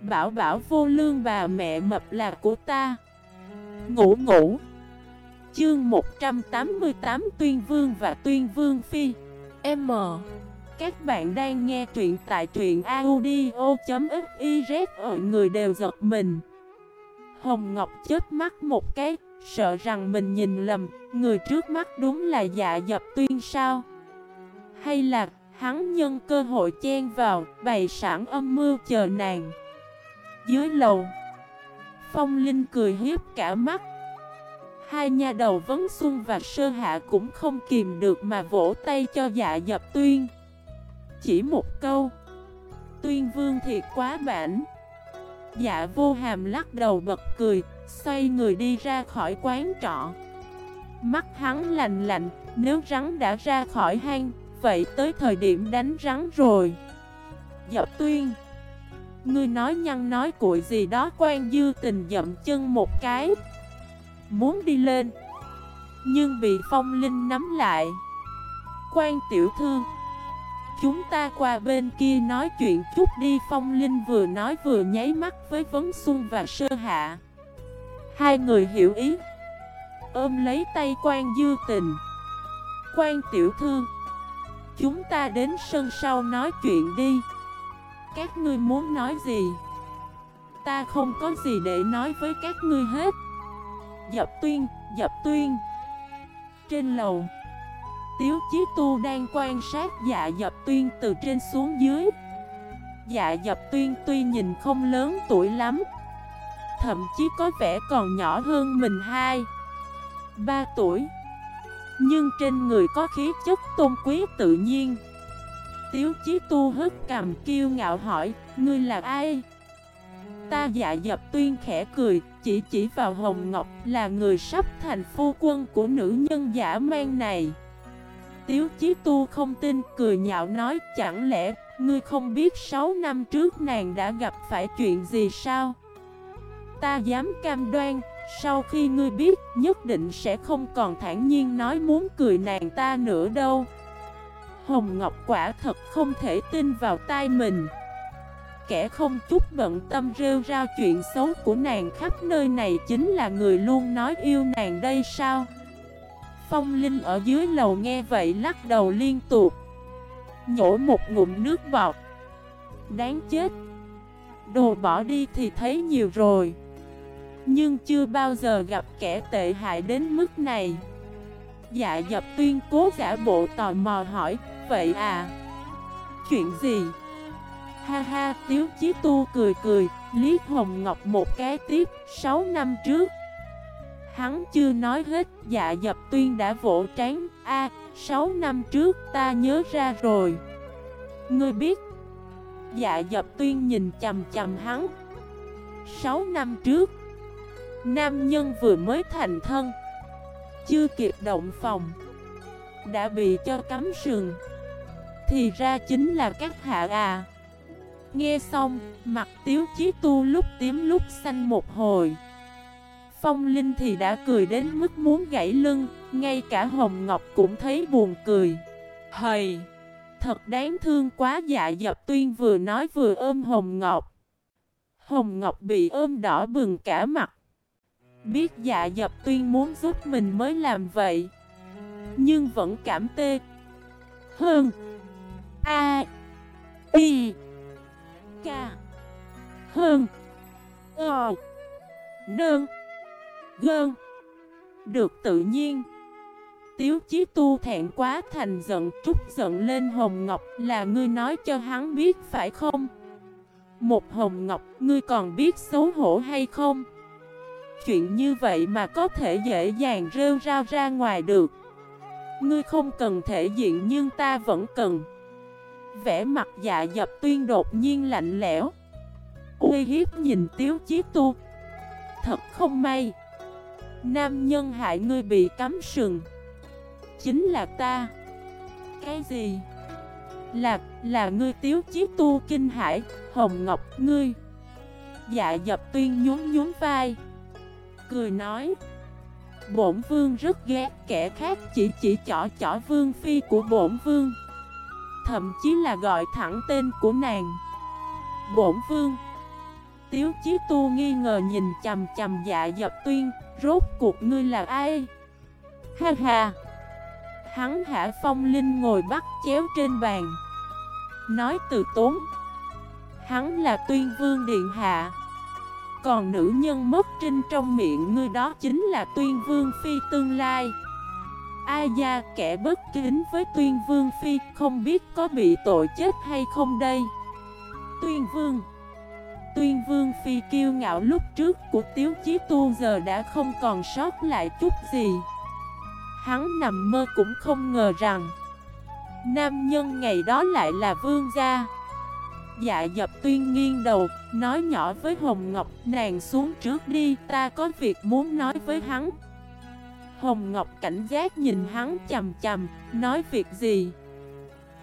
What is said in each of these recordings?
Bảo bảo vô lương bà mẹ mập là của ta. Ngủ ngủ. Chương 188 Tuyên Vương và Tuyên Vương Phi. M. Các bạn đang nghe truyện tại truyện audio.xyz Ở người đều giật mình. Hồng Ngọc chết mắt một cái, Sợ rằng mình nhìn lầm. Người trước mắt đúng là dạ dập tuyên sao? Hay là hắn nhân cơ hội chen vào, Bày sẵn âm mưu chờ nàng? Dưới lầu. Phong Linh cười hiếp cả mắt. Hai nha đầu Vấn Xuân và Sơ Hạ cũng không kìm được mà vỗ tay cho dạ dập tuyên. Chỉ một câu. Tuyên vương thiệt quá bản Dạ vô hàm lắc đầu bật cười, Xoay người đi ra khỏi quán trọ. Mắt hắn lạnh lạnh, Nếu rắn đã ra khỏi hang, Vậy tới thời điểm đánh rắn rồi. Dập tuyên. Ngươi nói nhăn nói cuội gì đó, quan dư tình dậm chân một cái. Muốn đi lên, Nhưng bị phong linh nắm lại. Quan tiểu thư, Chúng ta qua bên kia nói chuyện chút đi. Phong Linh vừa nói vừa nháy mắt với Vấn Xuân và Sơ Hạ. Hai người hiểu ý, Ôm lấy tay quan dư tình. Quan tiểu thư, Chúng ta đến sân sau nói chuyện đi. Các ngươi muốn nói gì? Ta không có gì để nói với các ngươi hết. Dập tuyên, dập tuyên. Trên lầu Tiếu Chí Tu đang quan sát dạ dập tuyên từ trên xuống dưới. Dạ dập tuyên tuy nhìn không lớn tuổi lắm Thậm chí có vẻ còn nhỏ hơn mình 2 3 tuổi. Nhưng trên người có khí chất tôn quý tự nhiên. Tiếu Chí Tu hất cầm kiêu ngạo hỏi Ngươi là ai? Ta dạ dập tuyên khẽ cười Chỉ chỉ vào Hồng Ngọc là người sắp thành phu quân của nữ nhân giả mang này Tiếu Chí Tu không tin, cười nhạo nói chẳng lẽ ngươi không biết 6 năm trước nàng đã gặp phải chuyện gì sao? Ta dám cam đoan, sau khi ngươi biết nhất định sẽ không còn thản nhiên nói muốn cười nàng ta nữa đâu. Hồng Ngọc quả thật không thể tin vào tai mình. Kẻ không chút bận tâm rêu rao chuyện xấu của nàng khắp nơi này chính là người luôn nói yêu nàng đây sao? Phong Linh ở dưới lầu nghe vậy lắc đầu liên tục. Nhổ một ngụm nước bọt. Đáng chết. Đồ bỏ đi thì thấy nhiều rồi. Nhưng chưa bao giờ gặp kẻ tệ hại đến mức này. Dạ dập tuyên cố giả bộ tò mò hỏi Vậy à? Chuyện gì? Ha ha tiếu chí tu cười cười Liết Hồng Ngọc một cái tiếp 6 năm trước. Hắn chưa nói hết, dạ dập tuyên đã vỗ trán. A, à, 6 năm trước ta nhớ ra rồi. Ngươi biết Dạ dập tuyên nhìn chầm chầm hắn. 6 năm trước Nam nhân vừa mới thành thân Chưa kịp động phòng Đã bị cho cắm sừng. Thì ra chính là các hạ à Nghe xong, mặt tiếu chí tu lúc tím lúc xanh một hồi Phong Linh thì đã cười đến mức muốn gãy lưng, ngay cả Hồng Ngọc cũng thấy buồn cười. Hầy! Thật đáng thương quá dạ dập tuyên vừa nói vừa ôm Hồng Ngọc. Hồng Ngọc bị ôm đỏ bừng cả mặt. Biết dạ dập tuyên muốn giúp mình mới làm vậy. Nhưng vẫn cảm tê. Hơn. A. Y. K. Hơn. O Nơn Gơn Được tự nhiên Tiếu chí tu thẹn quá thành giận Trúc giận lên Hồng Ngọc, là ngươi nói cho hắn biết phải không? Một Hồng Ngọc, ngươi còn biết xấu hổ hay không? Chuyện như vậy mà có thể dễ dàng rêu rao ra ngoài được Ngươi không cần thể diện nhưng ta vẫn cần Vẽ mặt dạ dập tuyên đột nhiên lạnh lẽo. Uy hiếp nhìn tiếu chí tu. Thật không may. Nam nhân hại ngươi bị cắm sừng. Chính là ta. Cái gì? Là, là ngươi tiếu chí tu kinh hải Hồng Ngọc ngươi. Dạ dập tuyên nhún nhún vai. Cười nói. Bổn vương rất ghét kẻ khác chỉ chỉ chỏ chỏ vương phi của bổn vương. Thậm chí là gọi thẳng tên của nàng. Bổn vương. Tiếu Chí Tu nghi ngờ nhìn chầm chầm dạ dập tuyên, Rốt cuộc ngươi là ai? Ha ha. Hắn hạ phong linh ngồi bắt chéo trên bàn. Nói từ tốn, Hắn là tuyên vương điện hạ. Còn nữ nhân mất trinh trong miệng ngươi đó chính là tuyên vương phi tương lai. A gia kẻ bất kính với tuyên vương phi, Không biết có bị tội chết hay không đây? Tuyên vương. Tuyên vương phi kiêu ngạo lúc trước của tiếu chí tu giờ đã không còn sót lại chút gì. Hắn nằm mơ cũng không ngờ rằng, Nam nhân ngày đó lại là vương gia. Dạ dập tuyên nghiêng đầu, Nói nhỏ với Hồng Ngọc, Nàng xuống trước đi, Ta có việc muốn nói với hắn. Hồng Ngọc cảnh giác nhìn hắn chầm chầm Nói việc gì?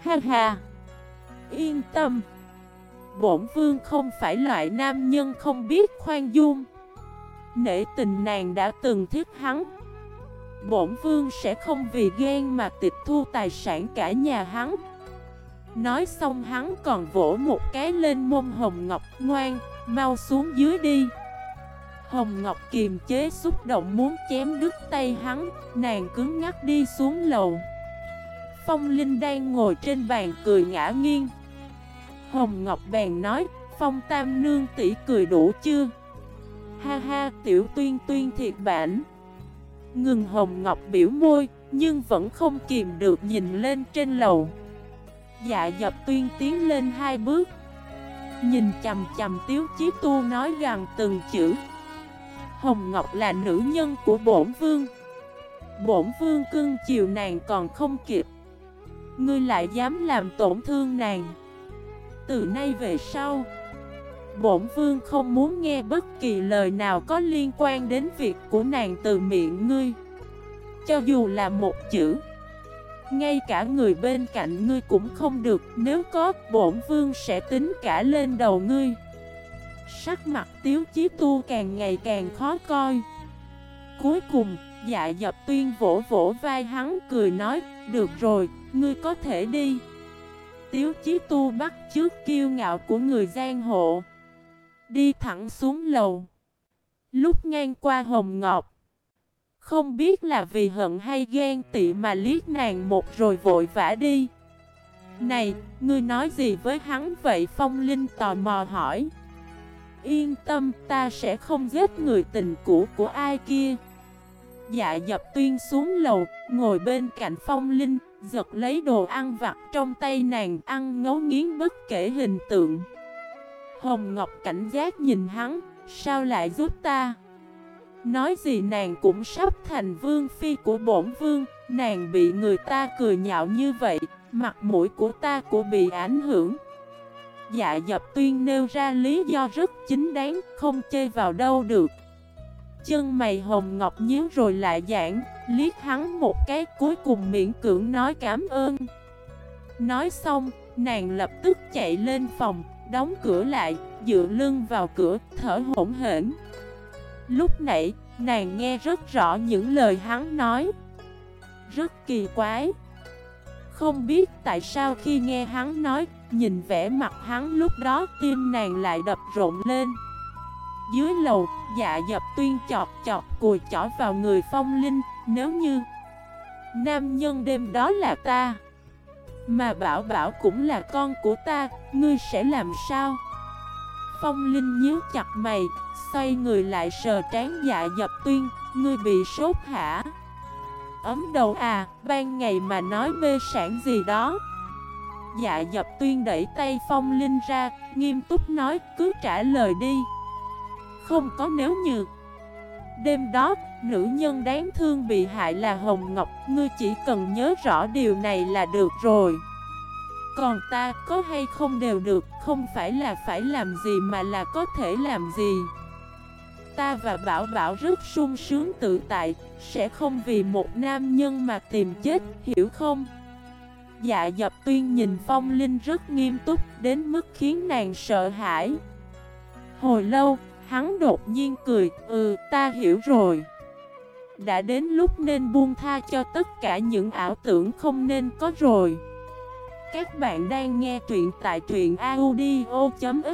Ha ha. Yên tâm. Bổn vương không phải loại nam nhân không biết khoan dung. Nể tình nàng đã từng thiết hắn. Bổn vương sẽ không vì ghen mà tịch thu tài sản cả nhà hắn. Nói xong hắn còn vỗ một cái lên mông Hồng Ngọc ngoan, mau xuống dưới đi. Hồng Ngọc kiềm chế xúc động muốn chém đứt tay hắn, nàng cứng ngắt đi xuống lầu. Phong Linh đang ngồi trên bàn cười ngã nghiêng. Hồng Ngọc bèn nói, Phong Tam Nương tỷ cười đủ chưa? Ha ha, tiểu tuyên tuyên thiệt bản Ngừng Hồng Ngọc biểu môi, nhưng vẫn không kìm được nhìn lên trên lầu. Dạ dập tuyên tiến lên hai bước. Nhìn chầm chầm tiếu chí tu nói rằng từng chữ. Hồng Ngọc là nữ nhân của bổn vương. Bổn vương cưng chiều nàng còn không kịp. Ngươi lại dám làm tổn thương nàng. Từ nay về sau Bổn vương không muốn nghe bất kỳ lời nào có liên quan đến việc của nàng từ miệng ngươi. Cho dù là một chữ Ngay cả người bên cạnh ngươi cũng không được. Nếu có, bổn vương sẽ tính cả lên đầu ngươi. Sắc mặt tiếu chí tu càng ngày càng khó coi. Cuối cùng, dạ dập tuyên vỗ vỗ vai hắn cười nói Được rồi, ngươi có thể đi. Tiếu chí tu bắt trước kiêu ngạo của người giang hộ Đi thẳng xuống lầu. Lúc ngang qua Hồng Ngọc Không biết là vì hận hay ghen tị mà liếc nàng một rồi vội vã đi. Này, ngươi nói gì với hắn vậy? Phong Linh tò mò hỏi. Yên tâm, ta sẽ không giết người tình cũ của ai kia. Dạ dập tuyên xuống lầu, Ngồi bên cạnh phong linh, Giật lấy đồ ăn vặt trong tay nàng, Ăn ngấu nghiến bất kể hình tượng. Hồng Ngọc cảnh giác nhìn hắn, Sao lại giúp ta? Nói gì nàng cũng sắp thành vương phi của bổn vương, Nàng bị người ta cười nhạo như vậy, Mặt mũi của ta cũng bị ảnh hưởng. Dạ dập tuyên nêu ra lý do rất chính đáng, Không chơi vào đâu được. Chân mày hồng ngọc nhíu rồi lại giảng Liết hắn một cái cuối cùng miễn cưỡng nói cảm ơn. Nói xong, Nàng lập tức chạy lên phòng, Đóng cửa lại, Dựa lưng vào cửa, Thở hổn hển. Lúc nãy, Nàng nghe rất rõ những lời hắn nói. Rất kỳ quái. Không biết tại sao khi nghe hắn nói Nhìn vẻ mặt hắn lúc đó tim nàng lại đập rộn lên. Dưới lầu, dạ dập tuyên chọt chọt cùi chỏ vào người phong linh Nếu như Nam nhân đêm đó là ta Mà bảo bảo cũng là con của ta Ngươi sẽ làm sao? Phong Linh nhíu chặt mày Xoay người lại sờ trán dạ dập tuyên Ngươi bị sốt hả? Ấm đầu à Ban ngày mà nói mê sản gì đó. Dạ dập tuyên đẩy tay phong linh ra Nghiêm túc nói cứ trả lời đi. Không có nếu như. Đêm đó, nữ nhân đáng thương bị hại là Hồng Ngọc Ngươi chỉ cần nhớ rõ điều này là được rồi. Còn ta có hay không đều được Không phải là phải làm gì mà là có thể làm gì. Ta và Bảo Bảo rất sung sướng tự tại Sẽ không vì một nam nhân mà tìm chết Hiểu không? Dạ dập tuyên nhìn phong linh rất nghiêm túc Đến mức khiến nàng sợ hãi. Hồi lâu, hắn đột nhiên cười Ừ, ta hiểu rồi. Đã đến lúc nên buông tha cho tất cả những ảo tưởng không nên có rồi. Các bạn đang nghe truyện tại truyện audio.fif